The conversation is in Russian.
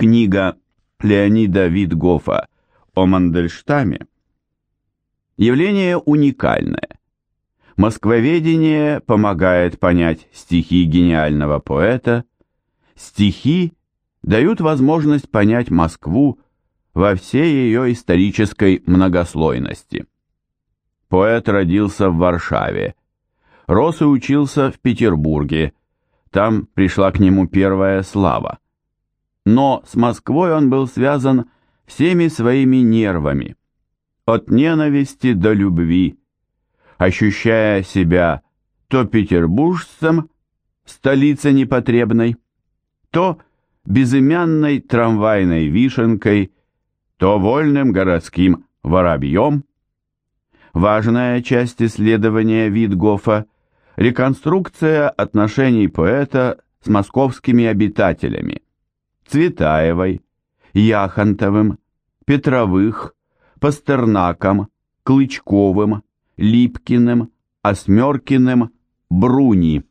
Книга Леонида Витгофа о Мандельштаме явление уникальное. Москвоведение помогает понять стихи гениального поэта, стихи дают возможность понять Москву во всей ее исторической многослойности. Поэт родился в Варшаве, рос и учился в Петербурге, там пришла к нему первая слава. Но с Москвой он был связан всеми своими нервами, от ненависти до любви, ощущая себя то петербуржцем, столице непотребной, то безымянной трамвайной вишенкой, то вольным городским воробьем. Важная часть исследования Витгофа – реконструкция отношений поэта с московскими обитателями – Цветаевой, Яхонтовым, Петровых, Пастернаком, Клычковым, Липкиным, Осмеркиным, Бруни –